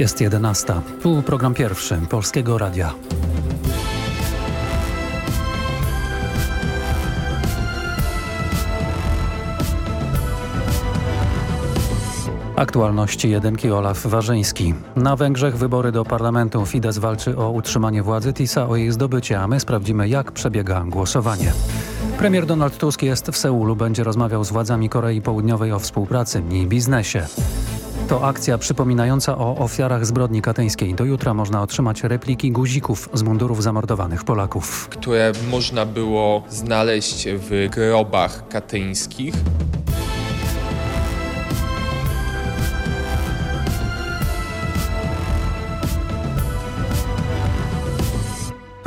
Jest 11. Tu program pierwszy Polskiego Radia. Aktualności jedynki Olaf Warzyński. Na Węgrzech wybory do parlamentu. Fidesz walczy o utrzymanie władzy, TISA o jej zdobycie, a my sprawdzimy jak przebiega głosowanie. Premier Donald Tusk jest w Seulu, będzie rozmawiał z władzami Korei Południowej o współpracy i biznesie. To akcja przypominająca o ofiarach zbrodni katyńskiej. Do jutra można otrzymać repliki guzików z mundurów zamordowanych Polaków. które można było znaleźć w grobach katyńskich.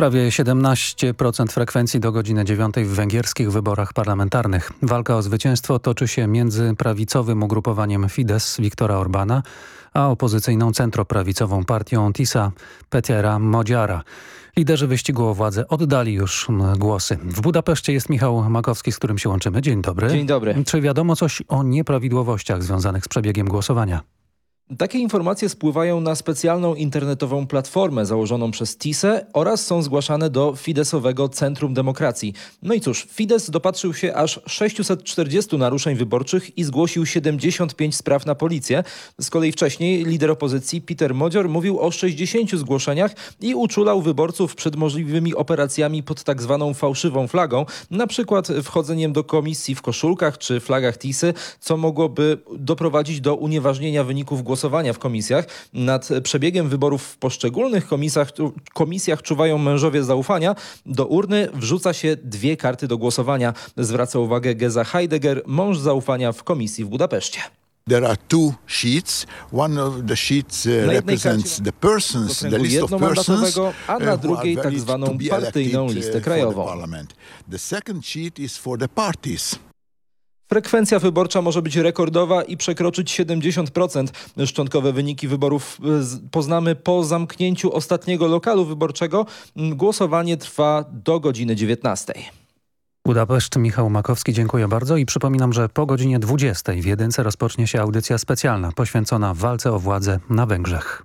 Prawie 17% frekwencji do godziny 9 w węgierskich wyborach parlamentarnych. Walka o zwycięstwo toczy się między prawicowym ugrupowaniem Fidesz Viktora Orbana, a opozycyjną centroprawicową partią TISA Petiera Modziara. Liderzy wyścigu o władzę oddali już głosy. W Budapeszcie jest Michał Makowski, z którym się łączymy. Dzień dobry. Dzień dobry. Czy wiadomo coś o nieprawidłowościach związanych z przebiegiem głosowania? Takie informacje spływają na specjalną internetową platformę założoną przez TISE oraz są zgłaszane do Fideszowego Centrum Demokracji. No i cóż, Fidesz dopatrzył się aż 640 naruszeń wyborczych i zgłosił 75 spraw na policję. Z kolei wcześniej lider opozycji Peter Modzior mówił o 60 zgłoszeniach i uczulał wyborców przed możliwymi operacjami pod tak zwaną fałszywą flagą, na przykład wchodzeniem do komisji w koszulkach czy flagach TISy, co mogłoby doprowadzić do unieważnienia wyników głosowania w komisjach. Nad przebiegiem wyborów w poszczególnych komisjach, komisjach czuwają mężowie zaufania. Do urny wrzuca się dwie karty do głosowania. Zwraca uwagę Geza Heidegger, mąż zaufania w komisji w Budapeszcie. There are two sheets. One of the sheets uh, Na represents the persons, the list of persons a na uh, who drugiej tak zwaną partyjną listę uh, krajową. The second sheet is for the parties. Frekwencja wyborcza może być rekordowa i przekroczyć 70%. Szczątkowe wyniki wyborów z- poznamy po zamknięciu ostatniego lokalu wyborczego. Mm, Głosowanie trwa do godziny 19. Budapeszt, Michał Makowski, dziękuję bardzo i przypominam, że po godzinie 20 w Jedynce rozpocznie się audycja specjalna poświęcona walce o władzę na Węgrzech.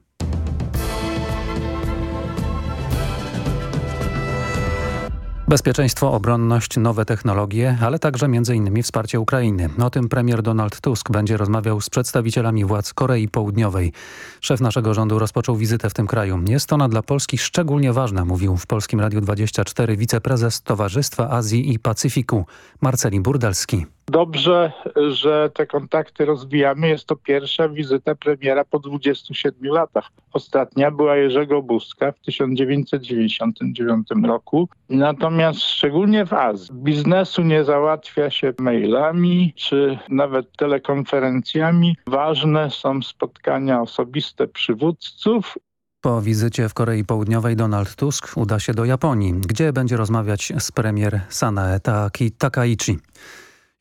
Bezpieczeństwo, obronność, nowe technologie, ale także m.in. wsparcie Ukrainy. O tym premier Donald Tusk będzie rozmawiał z przedstawicielami władz Korei Południowej. Szef naszego rządu rozpoczął wizytę w tym kraju. Jest ona dla Polski szczególnie ważna, mówił w Polskim Radiu 24 wiceprezes Towarzystwa Azji i Pacyfiku Marceli Burdelski. Dobrze, że te kontakty rozwijamy. Jest to pierwsza wizyta premiera po 27 latach. Ostatnia była Jerzego Buzka w 1999 roku. Natomiast szczególnie w Azji biznesu nie załatwia się mailami czy nawet telekonferencjami. Ważne są spotkania osobiste przywódców Po wizycie w Korei Południowej Donald Tusk uda się do Japonii, gdzie będzie rozmawiać z premier Sanae Takaichi.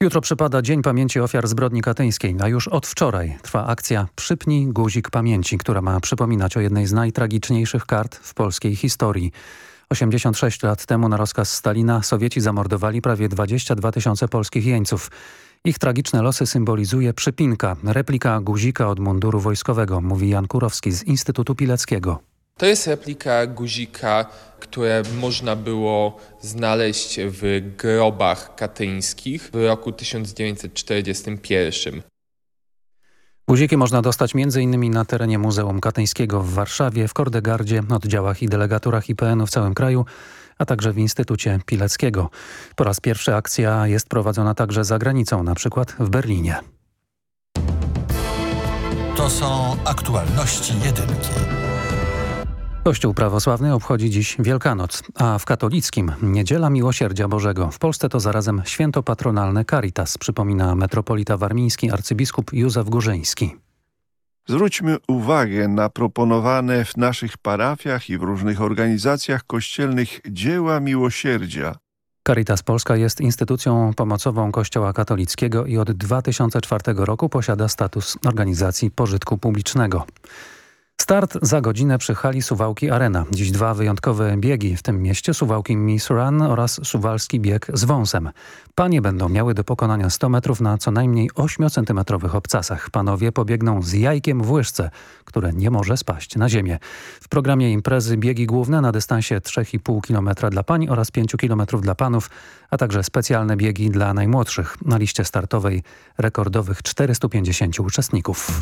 Jutro przypada Dzień Pamięci Ofiar Zbrodni Katyńskiej, a już od wczoraj trwa akcja Przypnij guzik pamięci, która ma przypominać o jednej z najtragiczniejszych kart w polskiej historii. 86 lat temu na rozkaz Stalina Sowieci zamordowali prawie 22 tysiące polskich jeńców. Ich tragiczne losy symbolizuje przypinka, replika guzika od munduru wojskowego, mówi Jan Kurowski z Instytutu Pileckiego. To jest replika guzika, które można było znaleźć w grobach katyńskich w roku 1941. Guziki można dostać m.in. na terenie Muzeum Katyńskiego w Warszawie, w Kordegardzie, oddziałach i delegaturach IPN-u w całym kraju, a także w Instytucie Pileckiego. Po raz pierwszy akcja jest prowadzona także za granicą, na przykład w Berlinie. To są aktualności jedynki. Kościół prawosławny obchodzi dziś Wielkanoc, a w katolickim Niedziela Miłosierdzia Bożego. W Polsce to zarazem święto patronalne Caritas, przypomina metropolita warmiński arcybiskup Józef Górzyński. Zwróćmy uwagę na proponowane w naszych parafiach i w różnych organizacjach kościelnych dzieła miłosierdzia. Caritas Polska jest instytucją pomocową Kościoła katolickiego i od 2004 roku posiada status organizacji pożytku publicznego. Start za godzinę przy hali Suwałki Arena. Dziś dwa wyjątkowe biegi, w tym mieście Suwałki Miss Run oraz Suwalski bieg z wąsem. Panie będą miały do pokonania 100 metrów na co najmniej 8-centymetrowych obcasach. Panowie pobiegną z jajkiem w łyżce, które nie może spaść na ziemię. W programie imprezy biegi główne na dystansie 3,5 km dla pań oraz 5 km dla panów, a także specjalne biegi dla najmłodszych. Na liście startowej rekordowych 450 uczestników.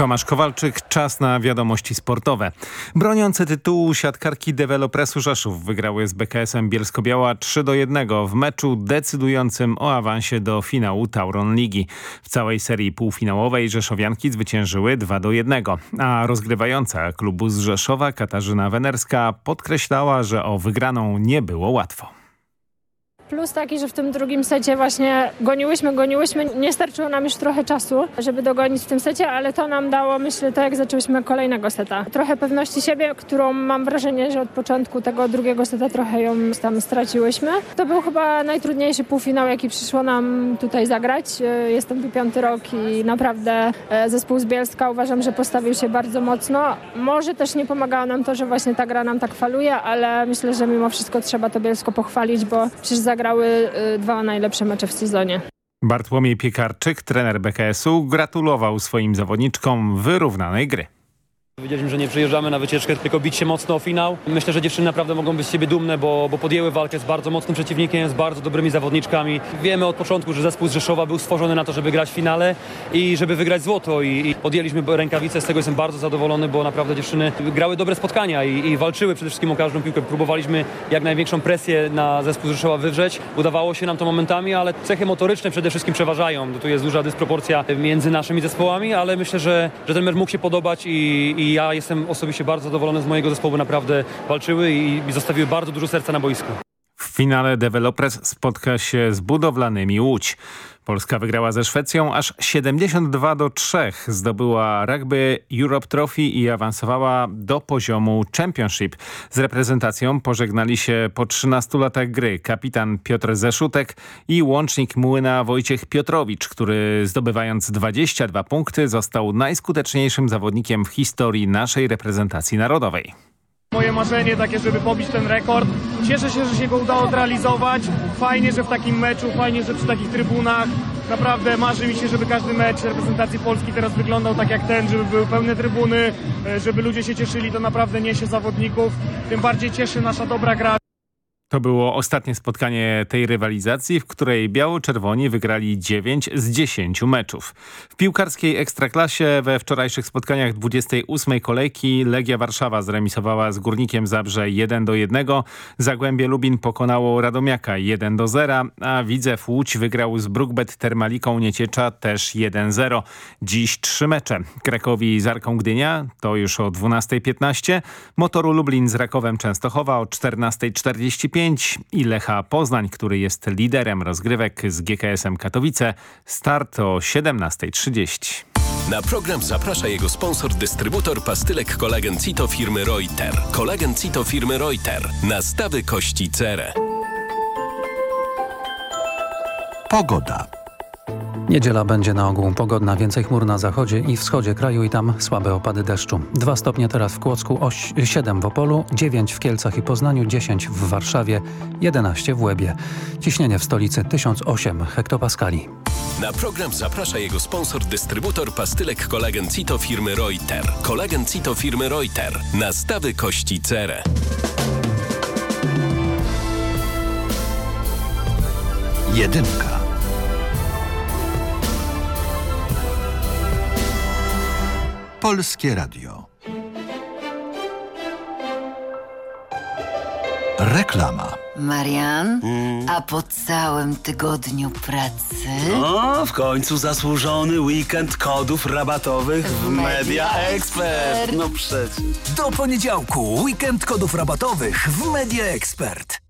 Tomasz Kowalczyk, czas na wiadomości sportowe. Broniące tytułu siatkarki Developresu Rzeszów wygrały z BKS-em Bielsko-Biała 3 do 1 w meczu decydującym o awansie do finału Tauron Ligi. W całej serii półfinałowej Rzeszowianki zwyciężyły 2 do 1, a rozgrywająca klubu z Rzeszowa Katarzyna Wenerska podkreślała, że o wygraną nie było łatwo. Plus taki, że w tym drugim secie właśnie goniłyśmy, goniłyśmy. Nie starczyło nam już trochę czasu, żeby dogonić w tym secie, ale to nam dało, myślę, to jak zaczęłyśmy kolejnego seta. Trochę pewności siebie, którą mam wrażenie, że od początku tego drugiego seta trochę ją tam straciłyśmy. To był chyba najtrudniejszy półfinał, jaki przyszło nam tutaj zagrać. Jestem tu piąty rok i naprawdę zespół z Bielska uważam, że postawił się bardzo mocno. Może też nie pomagało nam to, że właśnie ta gra nam tak faluje, ale myślę, że mimo wszystko trzeba to Bielsko pochwalić, bo przecież zagrały dwa najlepsze mecze w sezonie. Bartłomiej Piekarczyk, trener BKS-u, gratulował swoim zawodniczkom wyrównanej gry. Wiedzieliśmy, że nie przyjeżdżamy na wycieczkę, tylko bić się mocno o finał. Myślę, że dziewczyny naprawdę mogą być z siebie dumne, bo, bo podjęły walkę z bardzo mocnym przeciwnikiem, z bardzo dobrymi zawodniczkami. Wiemy od początku, że zespół z Rzeszowa był stworzony na to, żeby grać w finale i żeby wygrać złoto. I, i podjęliśmy rękawice, z tego jestem bardzo zadowolony, bo naprawdę dziewczyny grały dobre spotkania i, i walczyły przede wszystkim o każdą piłkę. Próbowaliśmy jak największą presję na zespół z Rzeszowa wywrzeć. Udawało się nam to momentami, ale cechy motoryczne przede wszystkim przeważają. Tu jest duża dysproporcja między naszymi zespołami, ale myślę, że, że ten mecz mógł się podobać i, i ja jestem osobiście bardzo zadowolony z mojego zespołu, naprawdę walczyły i, i zostawiły bardzo dużo serca na boisku. W finale Developers spotka się z budowlanymi Łódź. Polska wygrała ze Szwecją aż 72 do 3. Zdobyła rugby Europe Trophy i awansowała do poziomu Championship. Z reprezentacją pożegnali się po 13 latach gry kapitan Piotr Zeszutek i łącznik Młyna Wojciech Piotrowicz, który zdobywając 22 punkty został najskuteczniejszym zawodnikiem w historii naszej reprezentacji narodowej. Moje marzenie takie, żeby pobić ten rekord. Cieszę się, że się go udało zrealizować. Fajnie, że w takim meczu, fajnie, że przy takich trybunach. Naprawdę marzy mi się, żeby każdy mecz reprezentacji Polski teraz wyglądał tak jak ten, żeby były pełne trybuny, żeby ludzie się cieszyli. To naprawdę niesie zawodników. Tym bardziej cieszy nasza dobra gra. To było ostatnie spotkanie tej rywalizacji, w której biało-czerwoni wygrali 9 z 10 meczów. W piłkarskiej Ekstraklasie we wczorajszych spotkaniach 28 kolejki Legia Warszawa zremisowała z Górnikiem Zabrze 1 do 1. Zagłębie Lubin pokonało Radomiaka 1 do 0, a Widzew Łódź wygrał z Brookbet Termaliką Nieciecza też 1-0. Dziś trzy mecze. Krakowi z Arką Gdynia to już o 12.15. Motoru Lublin z Rakowem Częstochowa o 14.45 i Lecha Poznań, który jest liderem rozgrywek z GKS-em Katowice. Start o 17.30. Na program zaprasza jego sponsor, dystrybutor pastylek kolagen Cito firmy Reuter. Kolagen Cito firmy Reuter. Nastawy kości cerę. Pogoda. Niedziela będzie na ogół pogodna, więcej chmur na zachodzie i wschodzie kraju i tam słabe opady deszczu. 2 stopnie teraz w Kłodzku, 7 w Opolu, 9 w Kielcach i Poznaniu, 10 w Warszawie, 11 w Łebie. Ciśnienie w stolicy 1008 hektopaskali. Na program zaprasza jego sponsor, dystrybutor pastylek kolagen Cito firmy Reuter. Kolagen Cito firmy Reuter. Nastawy kości cerę. Jedynka. Polskie Radio. Reklama. Marian, a po całym tygodniu pracy... O, w końcu zasłużony weekend kodów rabatowych w Media Expert. No przecież. Do poniedziałku weekend kodów rabatowych w Media Expert.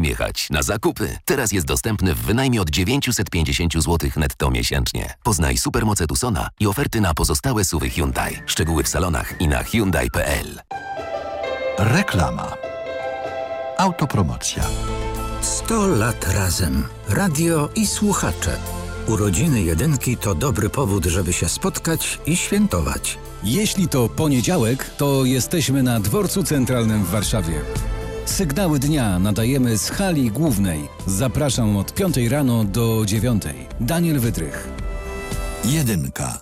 jechać na zakupy. Teraz jest dostępny w wynajmie od 950 zł netto miesięcznie. Poznaj supermoce Tucsona i oferty na pozostałe suwy Hyundai. Szczegóły w salonach i na Hyundai.pl. Reklama. Autopromocja. 100 lat razem. Radio i słuchacze. Urodziny jedynki to dobry powód, żeby się spotkać i świętować. Jeśli to poniedziałek, to jesteśmy na Dworcu Centralnym w Warszawie. Sygnały dnia nadajemy z hali głównej. Zapraszam od 5 rano do 9. Daniel Wydrych. Jedynka.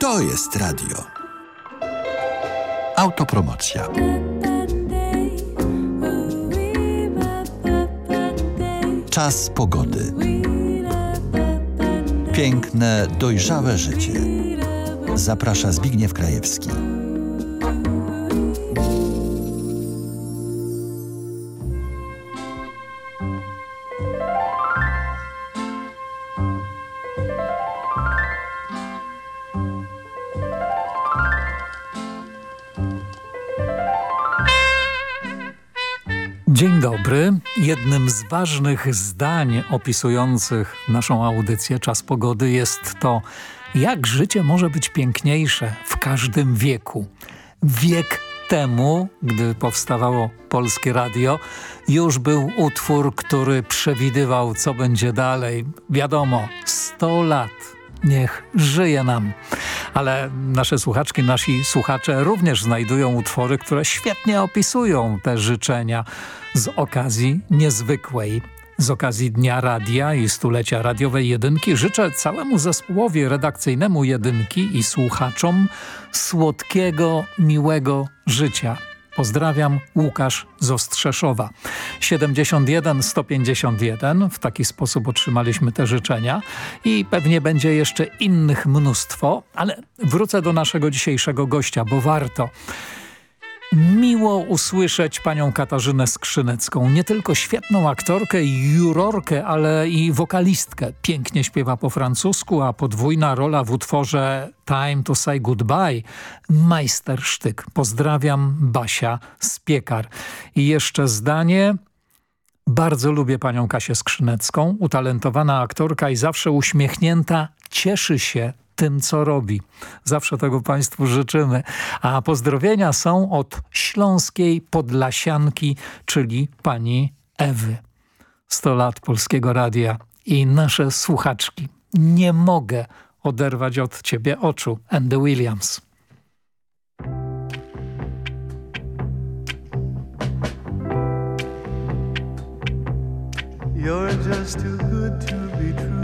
To jest radio. Autopromocja. Czas pogody. Piękne, dojrzałe życie. Zaprasza Zbigniew Krajewski. Jednym z ważnych zdań opisujących naszą audycję Czas Pogody jest to, jak życie może być piękniejsze w każdym wieku. Wiek temu, gdy powstawało Polskie Radio, już był utwór, który przewidywał, co będzie dalej. Wiadomo, 100 lat. Niech żyje nam. Ale nasze słuchaczki, nasi słuchacze również znajdują utwory, które świetnie opisują te życzenia z okazji niezwykłej. Z okazji Dnia Radia i stulecia radiowej Jedynki życzę całemu zespołowi redakcyjnemu Jedynki i słuchaczom słodkiego, miłego życia. Pozdrawiam, Łukasz z Ostrzeszowa. 71 151, w taki sposób otrzymaliśmy te życzenia i pewnie będzie jeszcze innych mnóstwo, ale wrócę do naszego dzisiejszego gościa, bo warto. Miło usłyszeć panią Katarzynę Skrzynecką. Nie tylko świetną aktorkę i jurorkę, ale i wokalistkę. Pięknie śpiewa po francusku, a podwójna rola w utworze Time to Say Goodbye. Majstersztyk. Pozdrawiam Basia z Piekar. I jeszcze zdanie... Bardzo lubię panią Kasię Skrzynecką, utalentowana aktorka i zawsze uśmiechnięta, cieszy się tym, co robi. Zawsze tego Państwu życzymy. A pozdrowienia są od śląskiej podlasianki, czyli pani Ewy. 100 lat Polskiego Radia i nasze słuchaczki. Nie mogę oderwać od ciebie oczu. Andy Williams. You're just too good to be true.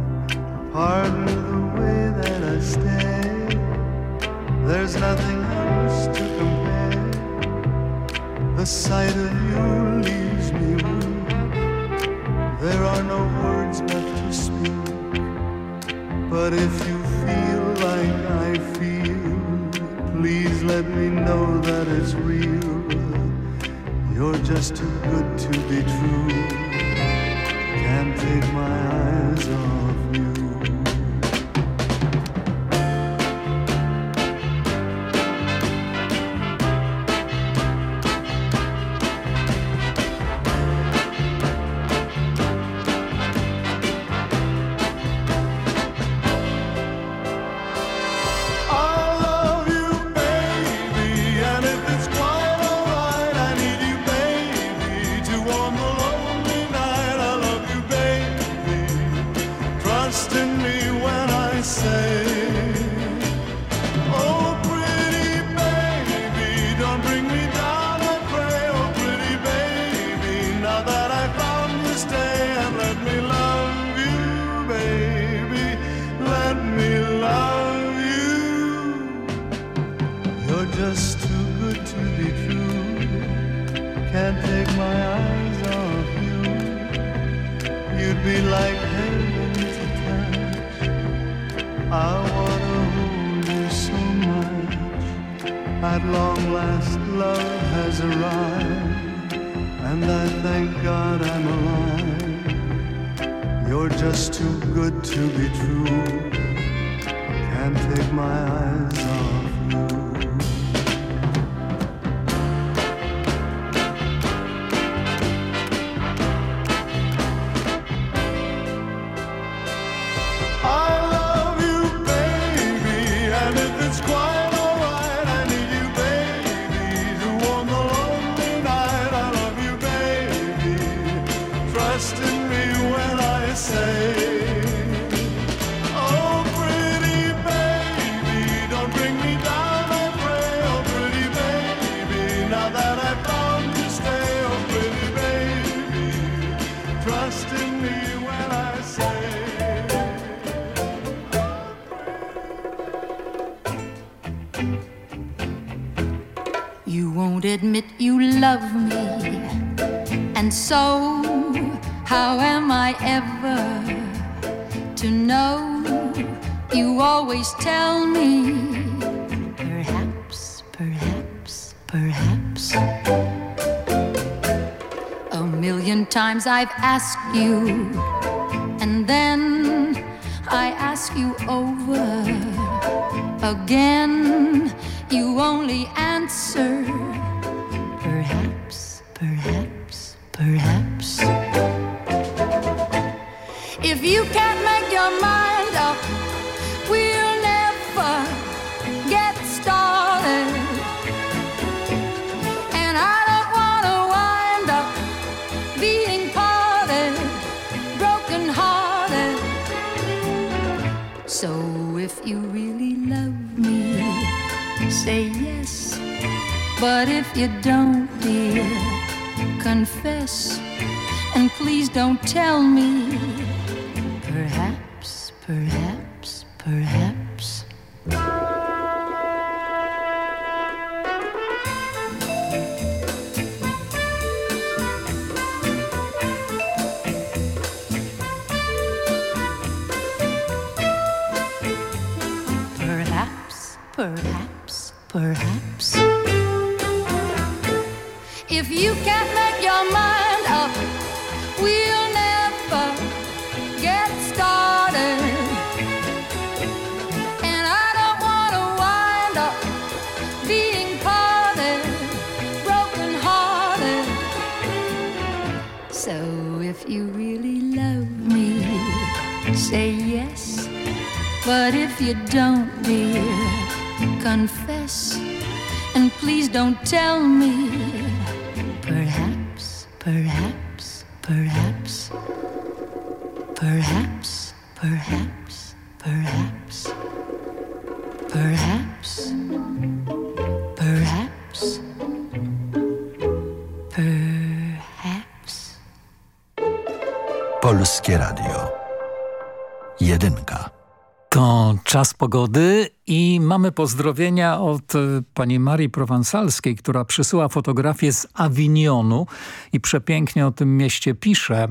Pardon the way that I stay. There's nothing else to compare. The sight of you leaves me weak. There are no words left to speak. But if you feel like I feel, please let me know that it's real. You're just too good to be true. Can't take my eyes off you love me, and so how am I ever to know? You always tell me, perhaps, perhaps, perhaps. A million times I've asked you, and then I ask you over again. You don't, dear, confess. And please don't tell me. Perhaps, perhaps, perhaps. Perhaps, perhaps, perhaps. If you can't make your mind up, we'll never get started. And I don't want to wind up being parted, broken hearted. So if you really love me, say yes. But if you don't, dear, confess. And please don't tell me. Perhaps, perhaps, czas pogody i mamy pozdrowienia od e, pani Marii Prowansalskiej, która przysyła fotografię z Avignonu i przepięknie o tym mieście pisze.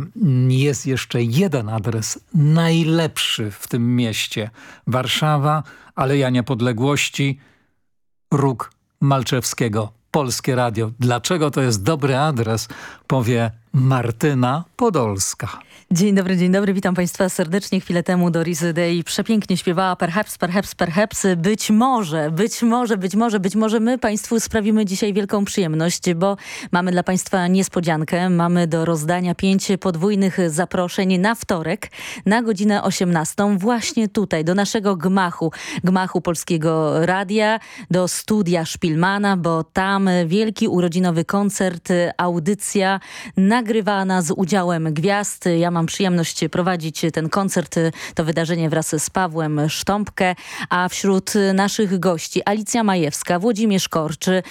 Jest jeszcze jeden adres najlepszy w tym mieście. Warszawa, Aleja Niepodległości, Róg Malczewskiego. Polskie Radio. Dlaczego to jest dobry adres, powie Martyna Podolska. Dzień dobry, dzień dobry, witam Państwa serdecznie. Chwilę temu Doris Day przepięknie śpiewała Perhaps, Perhaps, Perhaps. Być może, być może, być może, być może my Państwu sprawimy dzisiaj wielką przyjemność, bo mamy dla Państwa niespodziankę. Mamy do rozdania pięć podwójnych zaproszeń na wtorek na godzinę 18 właśnie tutaj, do naszego gmachu, gmachu Polskiego Radia, do studia Szpilmana, bo tam wielki urodzinowy koncert, audycja nagrywana z udziałem gwiazd. Ja mam przyjemność prowadzić ten koncert, to wydarzenie wraz z Pawłem Sztąpkę, a wśród naszych gości Alicja Majewska, Włodzimierz Korczy,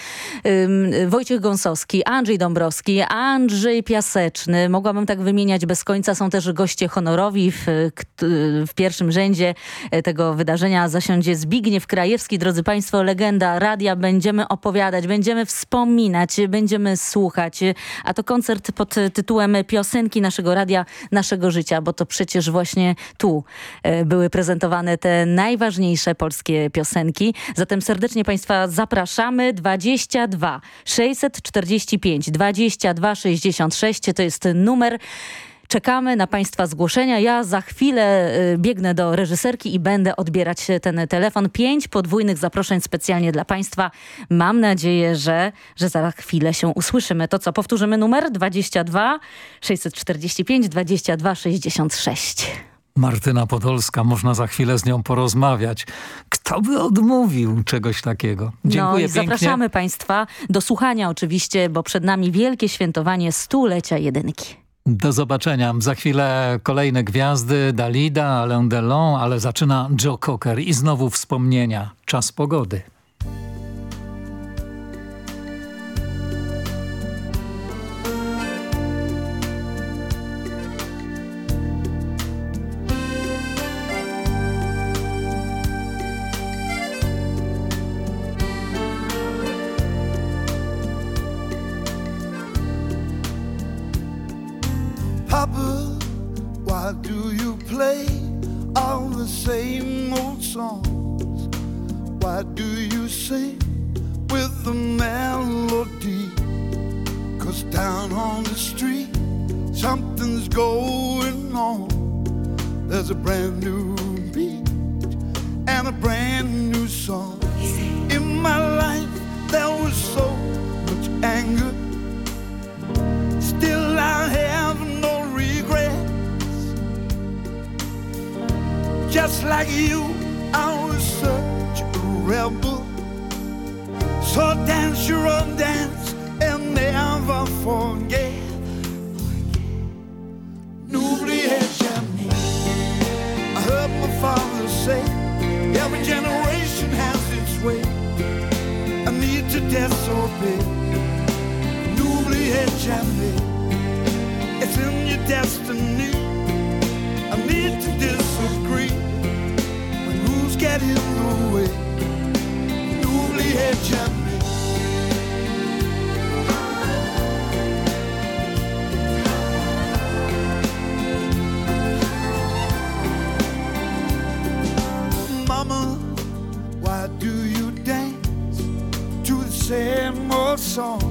Wojciech Gąsowski, Andrzej Dąbrowski, Andrzej Piaseczny. Mogłabym tak wymieniać bez końca. Są też goście honorowi. W, w pierwszym rzędzie tego wydarzenia zasiądzie Zbigniew Krajewski. Drodzy Państwo, legenda radia. Będziemy opowiadać, będziemy wspominać, będziemy słuchać. A to koncert pod tytułem Piosenki naszego radia naszego życia, bo to przecież właśnie tu e, były prezentowane te najważniejsze polskie piosenki. Zatem serdecznie Państwa zapraszamy. 22 645 22 66 to jest numer Czekamy na Państwa zgłoszenia. Ja za chwilę y, biegnę do reżyserki i będę odbierać ten telefon. Pięć podwójnych zaproszeń specjalnie dla Państwa. Mam nadzieję, że, że za chwilę się usłyszymy. To co, powtórzymy numer 22 645 22 66. Martyna Podolska, można za chwilę z nią porozmawiać. Kto by odmówił czegoś takiego? Dziękuję no i Zapraszamy Państwa do słuchania oczywiście, bo przed nami wielkie świętowanie stulecia jedynki. Do zobaczenia. Za chwilę kolejne gwiazdy, Dalida, Alain Delon, ale zaczyna Joe Cocker i znowu wspomnienia. Czas pogody. all the same old songs. Why do you sing with the melody? Cause down on the street, something's going on. There's a brand new beat and a brand new song in my life. Just like you, I was such a rebel. So dance your own dance and never forget. N'oubliez jamais. I heard my father say, every generation has its way. I need to dance disobey. N'oubliez jamais. It's in your destiny. inouï, n'oubliez jamais. Mama, why do you dance to the same old songs?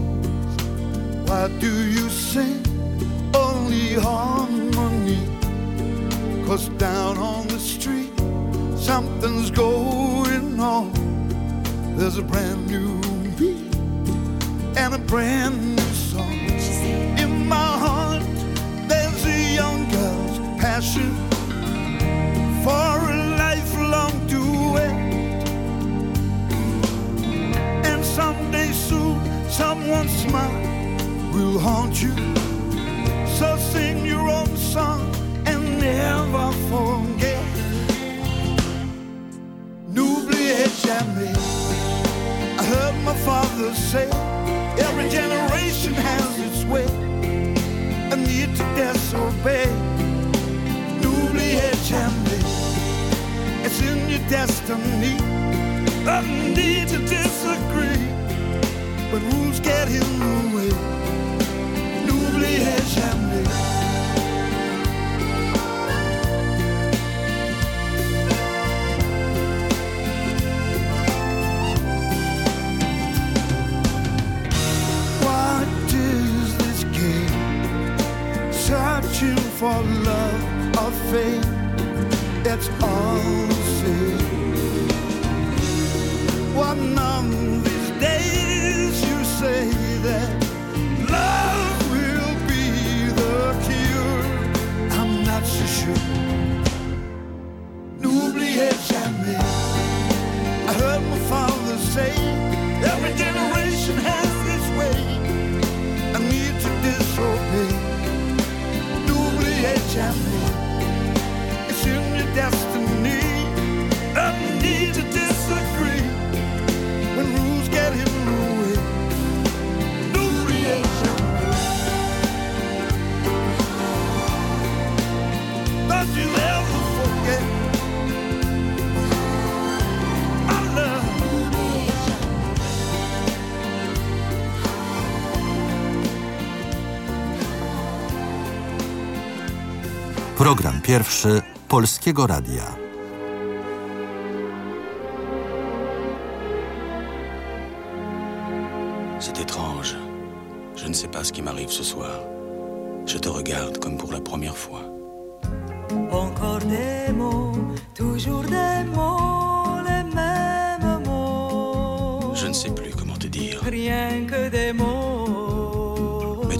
Why do you sing only harmony? Cause down on something's going on. There's a brand new beat and a brand new song. In my heart, there's a young girl's passion for a lifelong duet. And someday soon, someone's smile will haunt you. So sing your own song and never forget. jammy. I heard my father say, every generation has its way. I need to disobey. N'oubliez jamais, it's in your destiny. I need to disagree, but rules get in the way. N'oubliez jamais. For love or fame. It's all the same. One of these days you say that love will be the cure. I'm not so sure. N'oubliez jamais. I heard my father say, every generation Program pierwszy Polskiego Radia. C'est étrange. Je ne sais pas ce qui m'arrive ce soir. Je te regarde comme pour la première fois. Encore des mots, toujours des mots, les mêmes mots. Je ne sais plus comment te dire. Rien que des mots.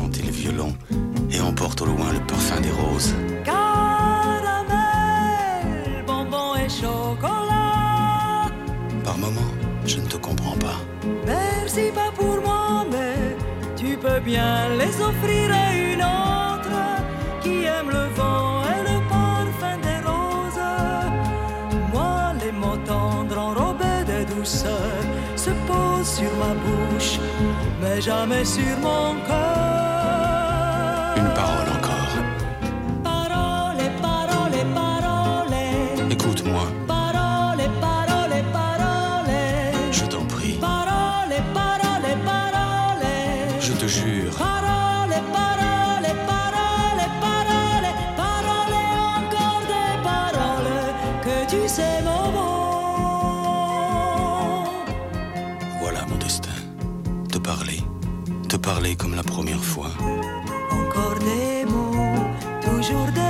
chanter le violon et emporte au loin le parfum des roses. Caramel, bonbon et chocolat. Par moments, je ne te comprends pas. Merci pas pour moi, mais tu peux bien les offrir à une autre qui aime le vent et le parfum des roses. Moi, les mots tendres enrobés de douceur se posent sur ma bouche, mais jamais sur mon cœur. Parler comme la première fois. Encore des mots, toujours des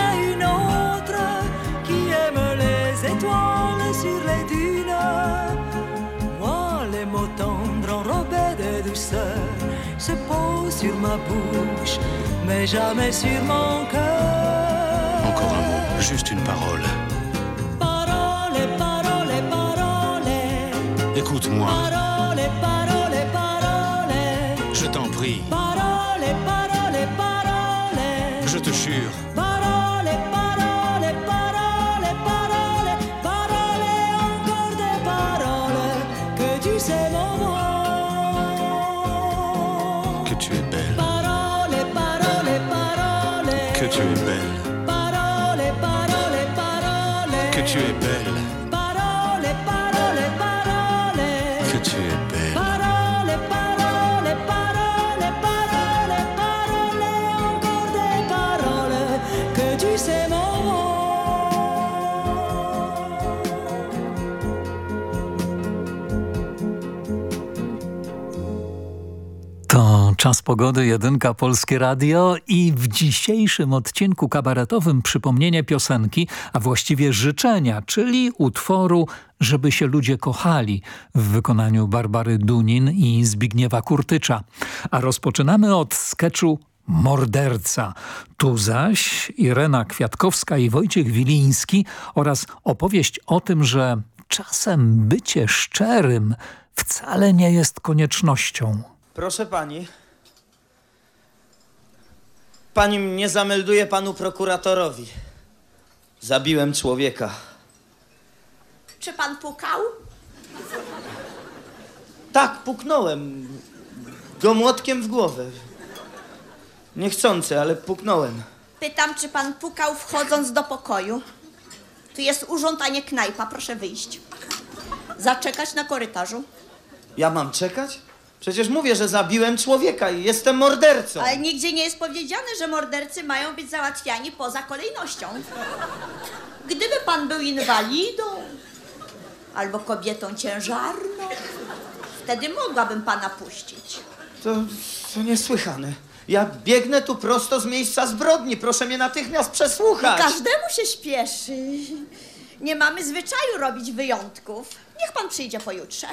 étoiles sur les dunes. Moi, les mots tendres enrobés de douceur se posent sur ma bouche, mais jamais sur mon cœur. Encore un mot, juste une parole. Parole, parole, parole. Écoute-moi, Parole, parole, parole. je t'en prie, Parole, czas pogody, jedynka Polskie Radio i w dzisiejszym odcinku kabaretowym przypomnienie piosenki, a właściwie życzenia, czyli utworu Żeby się ludzie kochali w wykonaniu Barbary Dunin i Zbigniewa Kurtycza. A rozpoczynamy od sketchu Morderca. Tu zaś Irena Kwiatkowska i Wojciech Wiliński oraz opowieść o tym, że czasem bycie szczerym wcale nie jest koniecznością. Proszę pani. Pani mnie zamelduje panu prokuratorowi. Zabiłem człowieka. Czy pan pukał? Tak, puknąłem. Go młotkiem w głowę. Niechcący, ale puknąłem. Pytam, czy pan pukał wchodząc do pokoju? Tu jest urząd, a nie knajpa. Proszę wyjść. Zaczekać na korytarzu. Ja mam czekać? Przecież mówię, że zabiłem człowieka i jestem mordercą. Ale nigdzie nie jest powiedziane, że mordercy mają być załatwiani poza kolejnością. Gdyby pan był inwalidą albo kobietą ciężarną, wtedy mogłabym pana puścić. To, to niesłychane. Ja biegnę tu prosto z miejsca zbrodni. Proszę mnie natychmiast No przesłuchać. każdemu się śpieszy. Nie mamy zwyczaju robić wyjątków. Niech pan przyjdzie pojutrze.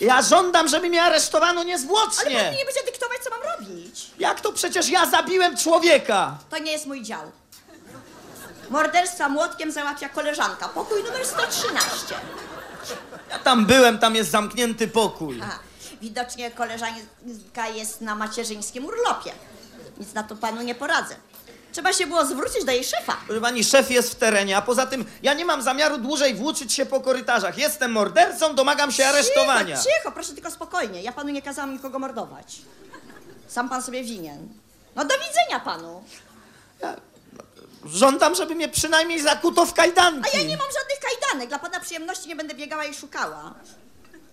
Ja żądam, żeby mnie aresztowano Ale niezwłocznie. pan mi nie będzie dyktować, co mam robić. Jak to przecież ja zabiłem człowieka? To nie jest mój dział. Morderstwa młotkiem załatwia koleżanka. Pokój numer 113. Ja tam byłem, tam jest zamknięty pokój. Aha. Widocznie koleżanka jest na macierzyńskim urlopie. Nic na to panu nie poradzę. Trzeba się było zwrócić do jej szefa. Proszę Pani, szef jest w terenie, a poza tym ja nie mam zamiaru dłużej włóczyć się po korytarzach. Jestem mordercą, domagam się aresztowania. Cicho, cicho, proszę tylko spokojnie. Ja panu nie kazałam nikogo mordować. Sam pan sobie winien. No do widzenia panu. Żądam, żeby mnie przynajmniej zakuto w kajdanki. A ja nie mam żadnych kajdanek. Dla pana przyjemności nie będę biegała i szukała.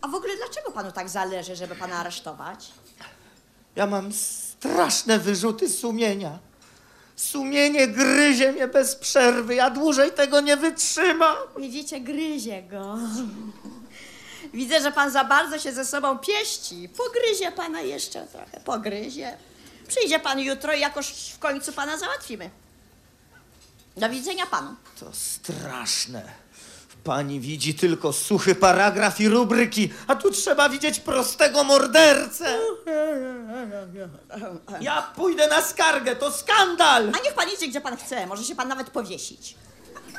A w ogóle dlaczego panu tak zależy, żeby pana aresztować? Ja mam straszne wyrzuty sumienia. Sumienie gryzie mnie bez przerwy. Ja dłużej tego nie wytrzymam. Widzicie, gryzie go. Widzę, że pan za bardzo się ze sobą pieści. Pogryzie pana jeszcze trochę, pogryzie. Przyjdzie pan jutro i jakoś w końcu pana załatwimy. Do widzenia panu. To straszne. Pani widzi tylko suchy paragraf i rubryki, a tu trzeba widzieć prostego mordercę. Ja pójdę na skargę, to skandal! A niech pan idzie, gdzie pan chce. Może się pan nawet powiesić.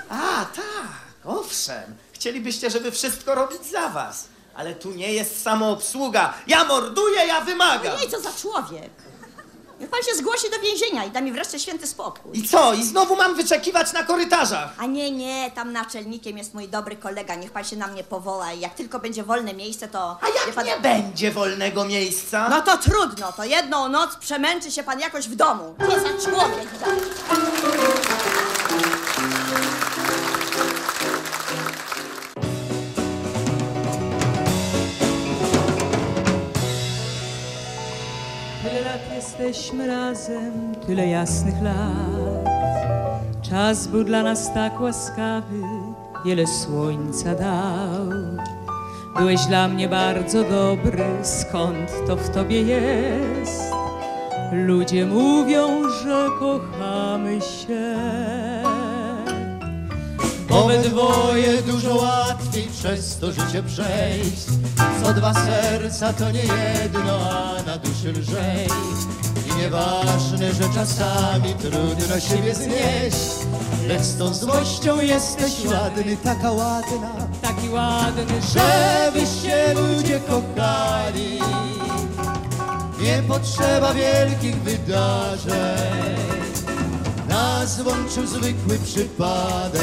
A, tak, owszem. Chcielibyście, żeby wszystko robić za was. Ale tu nie jest samoobsługa. Ja morduję, ja wymagam. Ojej, co za człowiek. Niech pan się zgłosi do więzienia i da mi wreszcie święty spokój. I co? I znowu mam wyczekiwać na korytarzach? A nie, nie, tam naczelnikiem jest mój dobry kolega. Niech pan się na mnie powoła i jak tylko będzie wolne miejsce, to... A jak pan... nie będzie wolnego miejsca? No to trudno, to jedną noc przemęczy się pan jakoś w domu. Co za człowiek. Tyle lat jesteśmy razem, tyle jasnych lat. Czas był dla nas tak łaskawy, wiele słońca dał. Byłeś dla mnie bardzo dobry, skąd to w tobie jest? Ludzie mówią, że kochamy się. Obydwoje dużo łatwiej przez to życie przejść. Co dwa serca to nie jedno, a na duszy lżej. I nieważne, że czasami trudno siebie znieść. Lecz z tą złością jesteś ładny, taka ładna. Taki ładny, Żeby się ludzie kochali. Nie potrzeba wielkich wydarzeń Nas łączył zwykły przypadek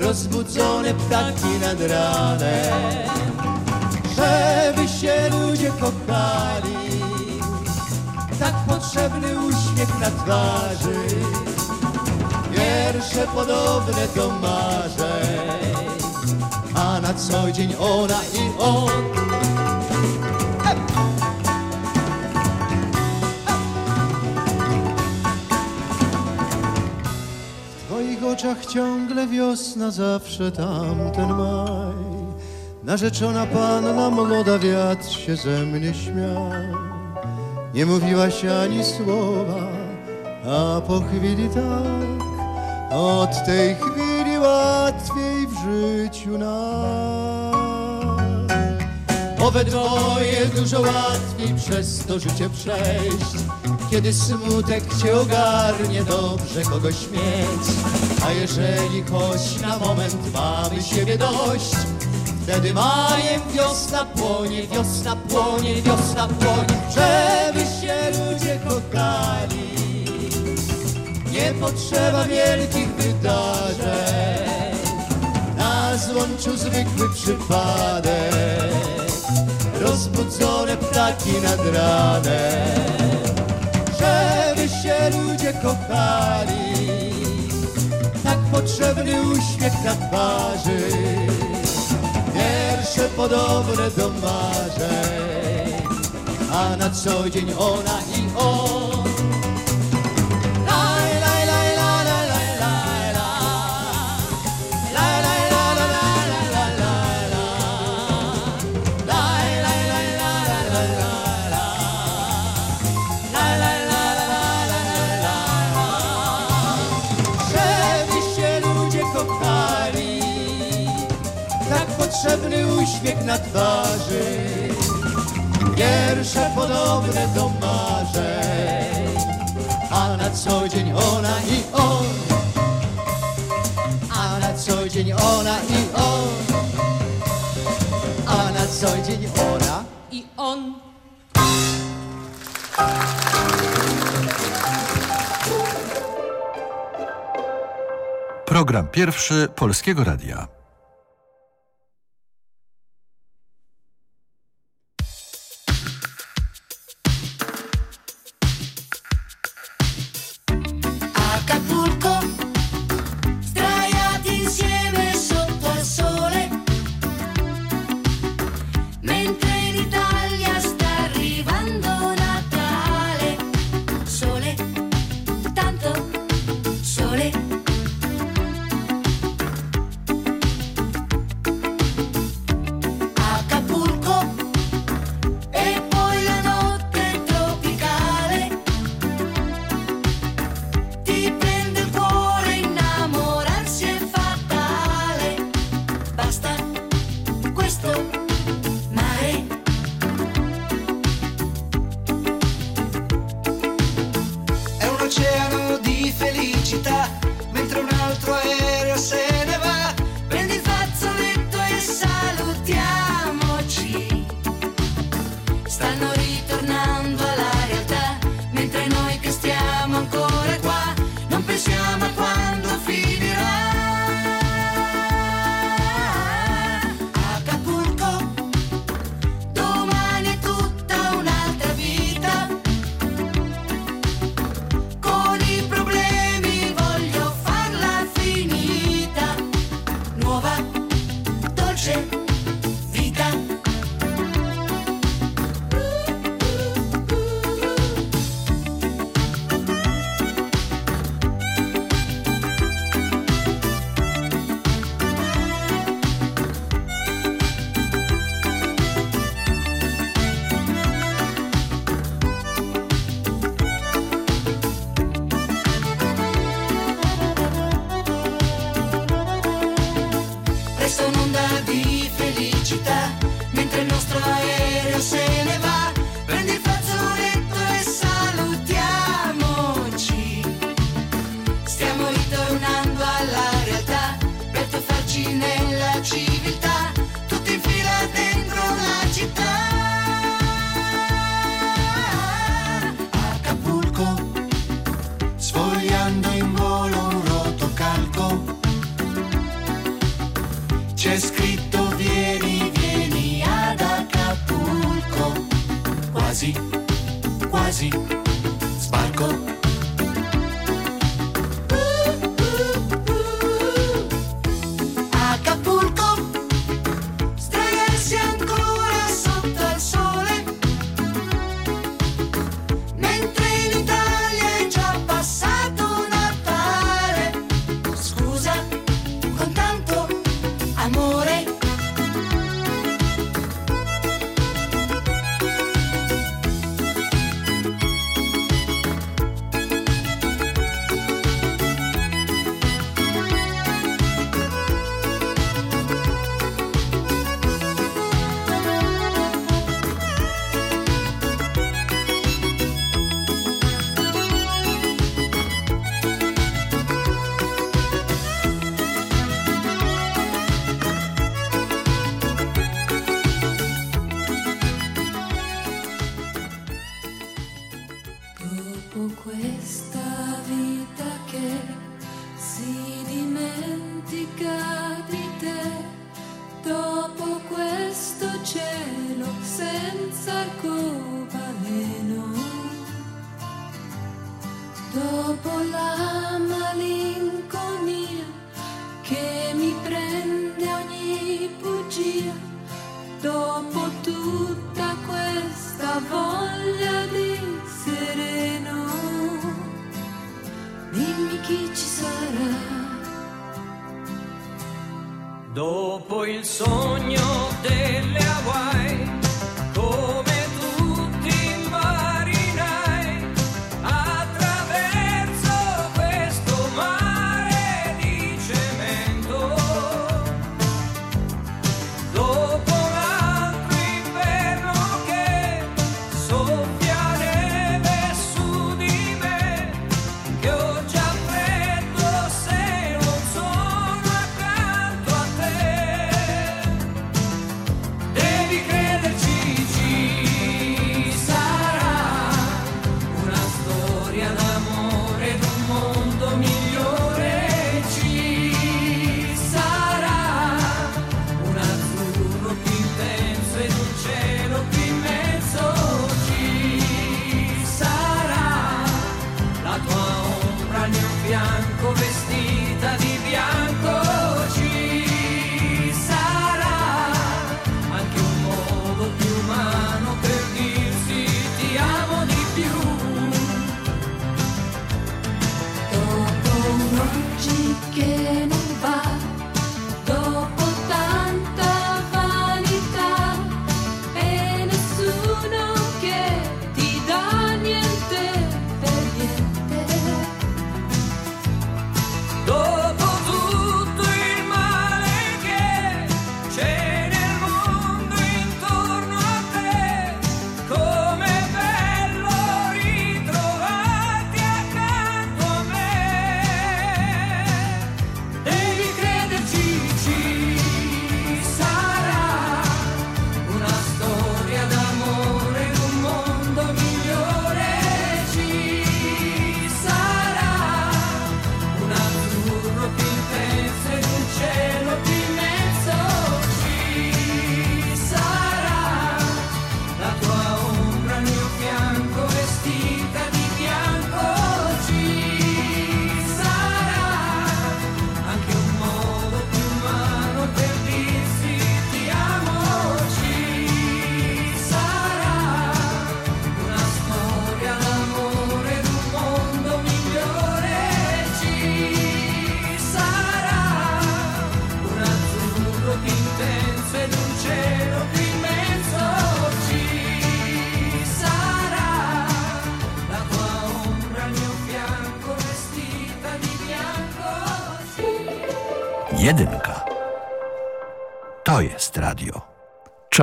Rozbudzone ptaki nad ranem Żeby się ludzie kochali tak potrzebny uśmiech na twarzy. Wiersze podobne do marzeń, a na co dzień ona i on. Oczach ciągle wiosna, zawsze tamten maj. Narzeczona panna młoda wiatr się ze mnie śmiał. Nie mówiłaś ani słowa, a po chwili tak, od tej chwili łatwiej w życiu nam. Obydwoje dużo łatwiej przez to życie przejść, kiedy smutek cię ogarnie, dobrze kogoś mieć. A jeżeli choć na moment mamy siebie dość, Wtedy majem wiosna płonie, wiosna płonie, wiosna płonie, żeby się ludzie kochali. Nie potrzeba wielkich wydarzeń, na złączu zwykły przypadek, rozbudzone ptaki nad ranem, żeby się ludzie kochali. Tak potrzebny uśmiech na twarzy wiersze podobne do marzeń, a na co dzień ona i on. Potrzebny uśmiech na twarzy. Wiersze podobne do marzeń, a na co dzień ona i on. A na co dzień ona i on. A na co dzień ona i on. Program pierwszy Polskiego Radia. luci Cinella. song.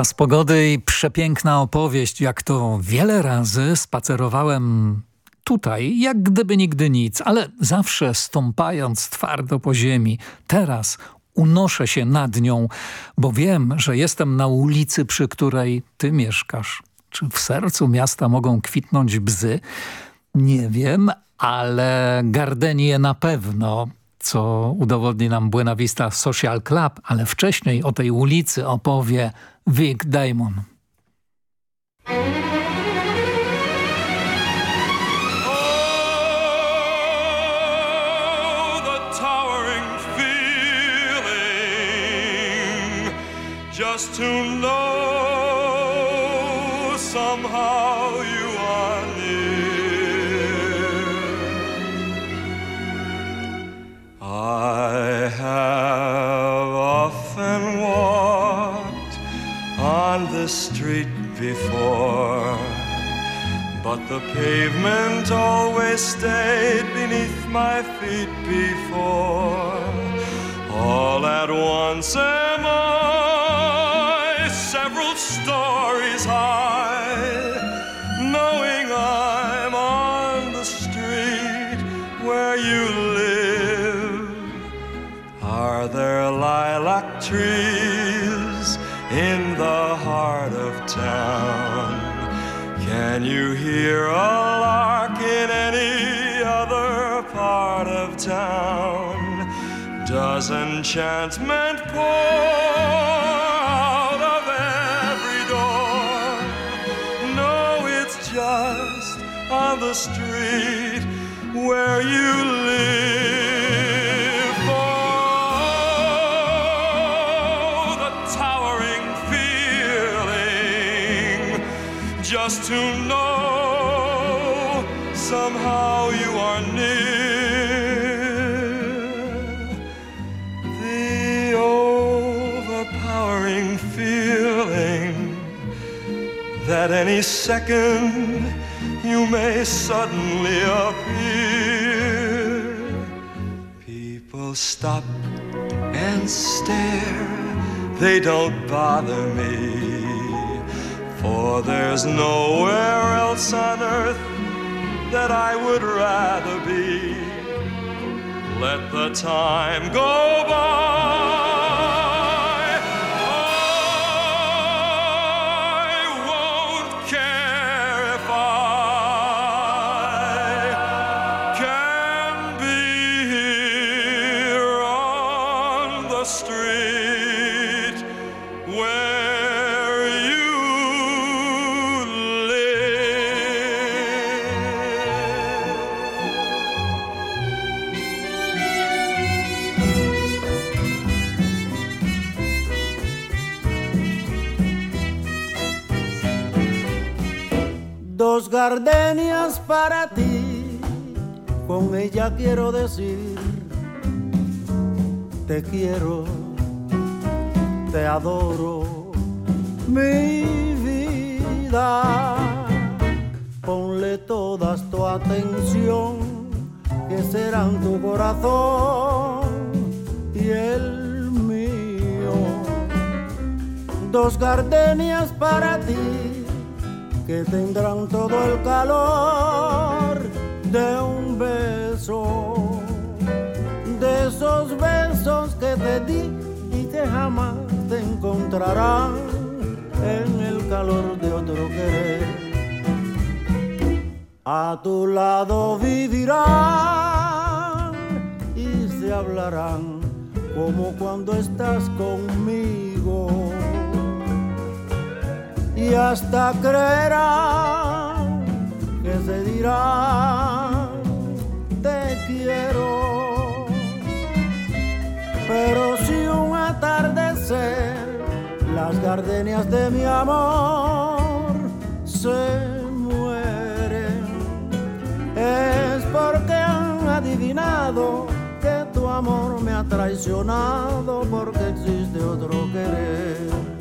Czas pogody i przepiękna opowieść, jak to wiele razy spacerowałem tutaj, jak gdyby nigdy nic, ale zawsze stąpając twardo po ziemi. Teraz unoszę się nad nią, bo wiem, że jestem na ulicy, przy której ty mieszkasz. Czy w sercu miasta mogą kwitnąć bzy? Nie wiem, ale gardenie na pewno co udowodni nam Buena Vista Social Club, ale wcześniej o tej ulicy opowie Vic Damon. Oh, to know somehow the pavement always stayed beneath my feet before. All at once enchantment pour out of every door? No, it's just on the street second you may suddenly appear. People stop and stare, they don't bother me. For there's nowhere else on earth that I would rather be. Let the time go by. Ella quiero decir, te quiero, te adoro, mi vida. Ponle todas tu atención, que serán tu corazón y el mío. Dos gardenias para ti que tendrán todo el calor te di y que jamás te encontrarán en el calor de otro querer. A tu lado vivirán y se hablarán como cuando estás conmigo y hasta creerán que se dirán Pero si un atardecer las gardenias de mi amor se mueren, es porque han adivinado que tu amor me ha traicionado porque existe otro querer.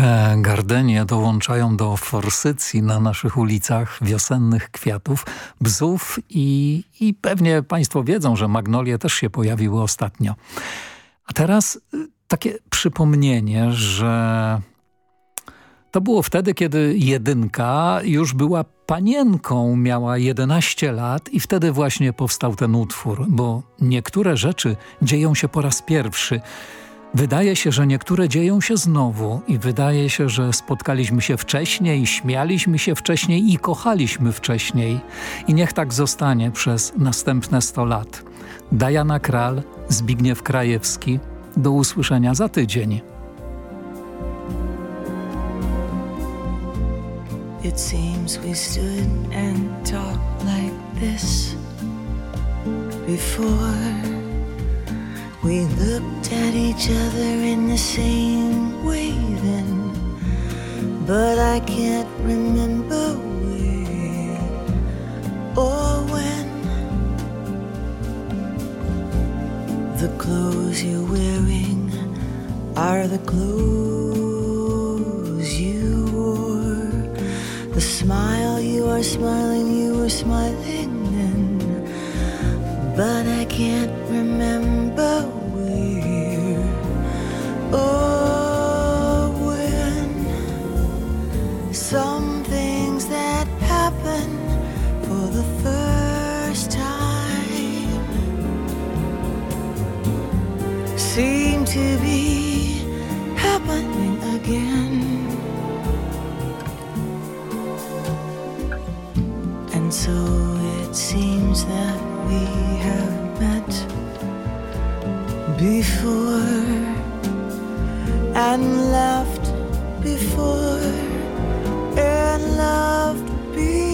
Te gardenie dołączają do forsycji na naszych ulicach wiosennych kwiatów, bzów i, i pewnie Państwo wiedzą, że magnolie też się pojawiły ostatnio. A teraz y, takie przypomnienie, że to było wtedy, kiedy jedynka już była panienką, miała 11 lat i wtedy właśnie powstał ten utwór, bo niektóre rzeczy dzieją się po raz pierwszy. Wydaje się, że niektóre dzieją się znowu i wydaje się, że spotkaliśmy się wcześniej, śmialiśmy się wcześniej i kochaliśmy wcześniej. I niech tak zostanie przez następne 100 lat. Diana Kral, Zbigniew Krajewski. Do usłyszenia za tydzień. It seems we stood and talked like this before. We looked at each other in the same way then, but I can't remember where or when. The clothes you're wearing are the clothes you wore. The smile you are smiling, you were smiling but I can't remember where or when. Some things that happen for the first time seem to be happening again. And so it seems that we before and laughed before and loved before.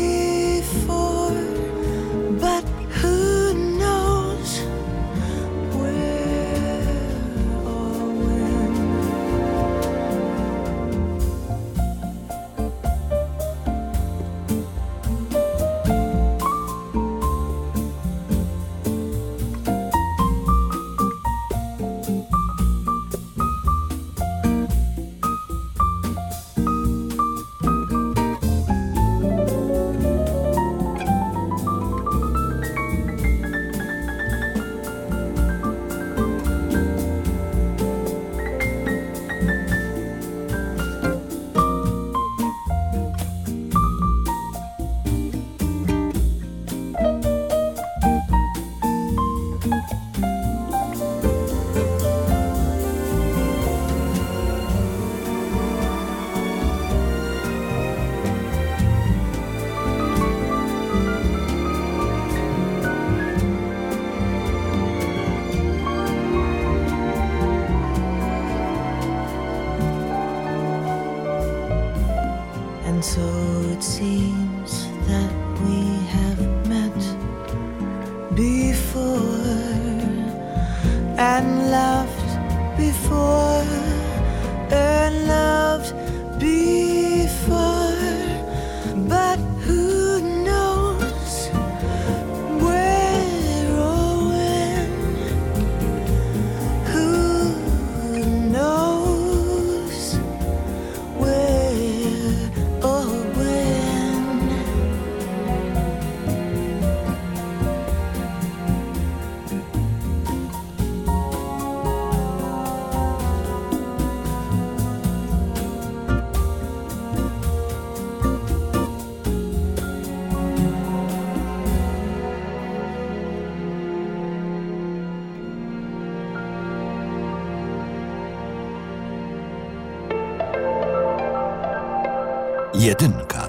Jedynka.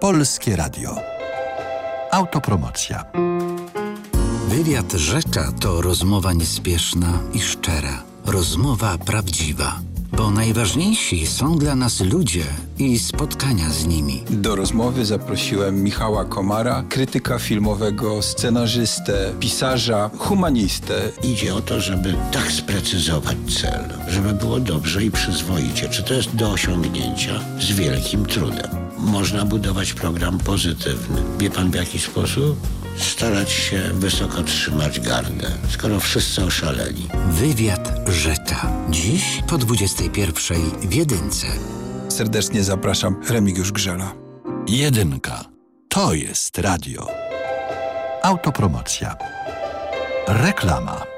Polskie Radio. Autopromocja. Wywiad Rzecza to rozmowa niespieszna i szczera. Rozmowa prawdziwa. Bo najważniejsi są dla nas ludzie i spotkania z nimi. Do rozmowy zaprosiłem Michała Komara, krytyka filmowego, scenarzystę, pisarza, humanistę. Idzie o to, żeby tak sprecyzować cel, żeby było dobrze i przyzwoicie. Czy to jest do osiągnięcia z wielkim trudem. Można budować program pozytywny. Wie pan w jaki sposób? Starać się wysoko trzymać gardę, skoro wszyscy oszaleli. Wywiad Żyta. Dziś po 21 w Jedynce. Serdecznie zapraszam Remigiusz Grzela. Jedynka. To jest radio. Autopromocja. Reklama.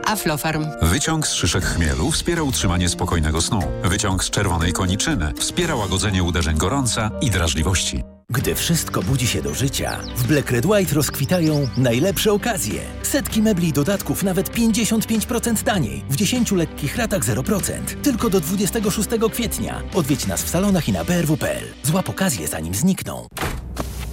Aflofarm. Wyciąg z szyszek chmielu wspiera utrzymanie spokojnego snu. Wyciąg z czerwonej koniczyny wspiera łagodzenie uderzeń gorąca i drażliwości. Gdy wszystko budzi się do życia, w Black Red White rozkwitają najlepsze okazje. Setki mebli i dodatków nawet 55% taniej. W 10 lekkich ratach 0%. Tylko do 26 kwietnia. Odwiedź nas w salonach i na brw.pl. Złap okazję zanim znikną.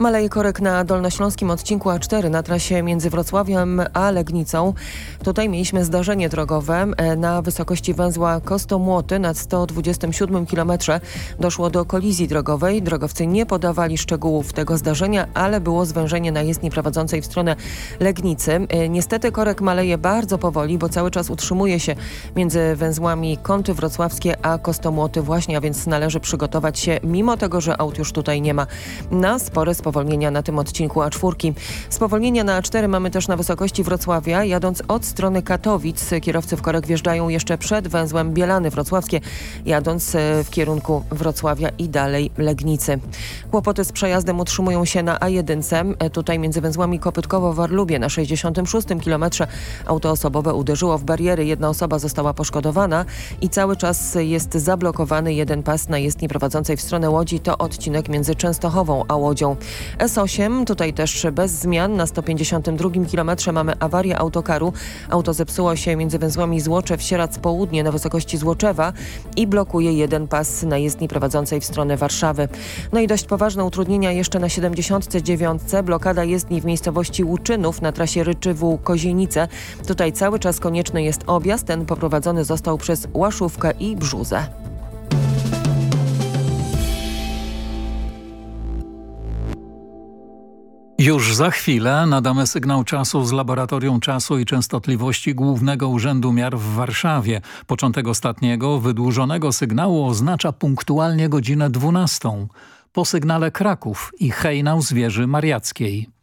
Maleje korek na dolnośląskim odcinku A4 na trasie między Wrocławiem a Legnicą. Tutaj mieliśmy zdarzenie drogowe e, na wysokości węzła Kostomłoty nad 127 km. Doszło do kolizji drogowej. Drogowcy nie podawali szczegółów tego zdarzenia, ale było zwężenie na jezdni prowadzącej w stronę Legnicy. E, Niestety korek maleje bardzo powoli, bo cały czas utrzymuje się między węzłami Kąty Wrocławskie a Kostomłoty właśnie, a więc należy przygotować się mimo tego, że aut już tutaj nie ma na spore spowolnienia na tym odcinku A4. Spowolnienia na A4 mamy też na wysokości Wrocławia. Jadąc od strony Katowic, kierowcy w korek wjeżdżają jeszcze przed węzłem Bielany Wrocławskie, jadąc e, w kierunku Wrocławia i dalej Legnicy. Kłopoty z przejazdem utrzymują się na A1. E, Tutaj między węzłami Kopytkowo-Warlubie na 66 km auto osobowe uderzyło w bariery. Jedna osoba została poszkodowana i cały czas jest zablokowany jeden pas na jezdni prowadzącej w stronę Łodzi. To odcinek między Częstochową a Łodzią. S8 tutaj też bez zmian. Na 152 km mamy awarię autokaru. Auto zepsuło się między węzłami Złoczew, Sieradz Południe na wysokości Złoczewa i blokuje jeden pas na jezdni prowadzącej w stronę Warszawy. No i dość poważne utrudnienia jeszcze na 79. Blokada jezdni w miejscowości Łuczynów na trasie Ryczywu-Kozienice. Tutaj cały czas konieczny jest objazd. Ten poprowadzony został przez Łaszówkę i Brzuzę. Już za chwilę nadamy sygnał czasu z Laboratorium Czasu i Częstotliwości Głównego Urzędu Miar w Warszawie. Początek ostatniego, wydłużonego sygnału oznacza punktualnie godzinę 12. Po sygnale Kraków i hejnał z wieży mariackiej.